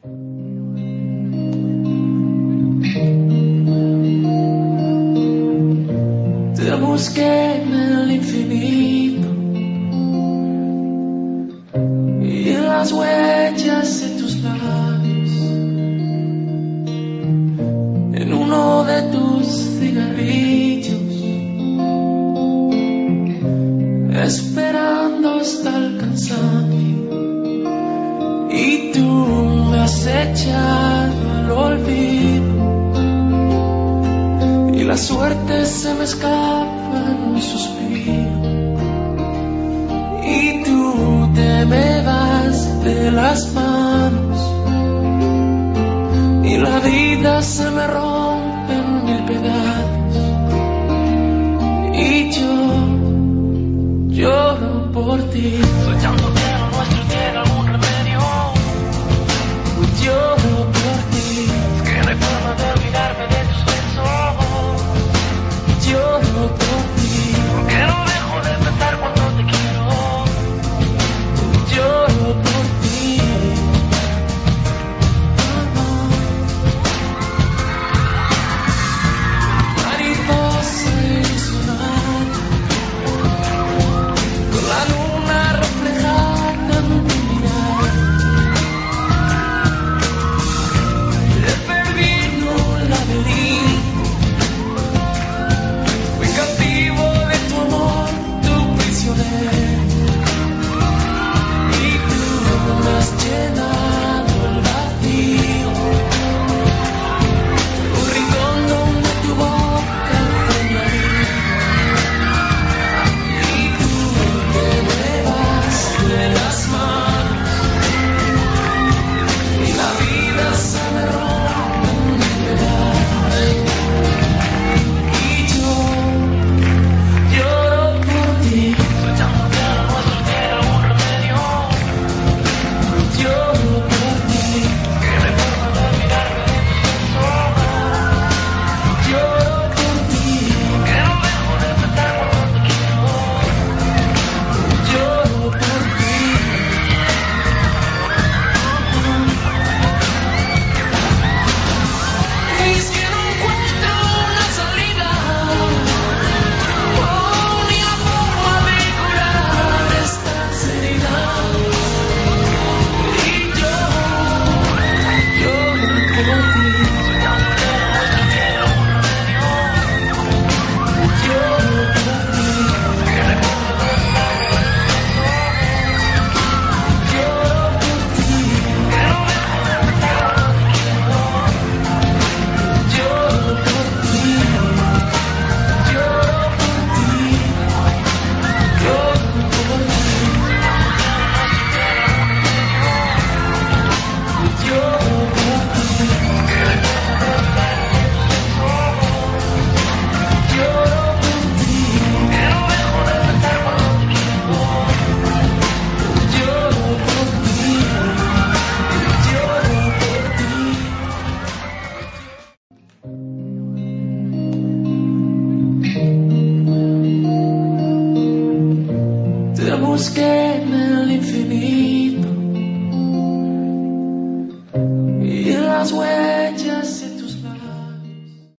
Te busqué en el infinito. Y en las huellas de tus labios, en uno de tus cigarrillos, esperando hasta alcanzarme y tú acecha el olvido. Y la suerte se me escapa en un suspiro. Y tú te me vas de las manos. Y la vida se me rompe en mil pedazos. Y yo lloro por ti. nos en el infinito y en las huellas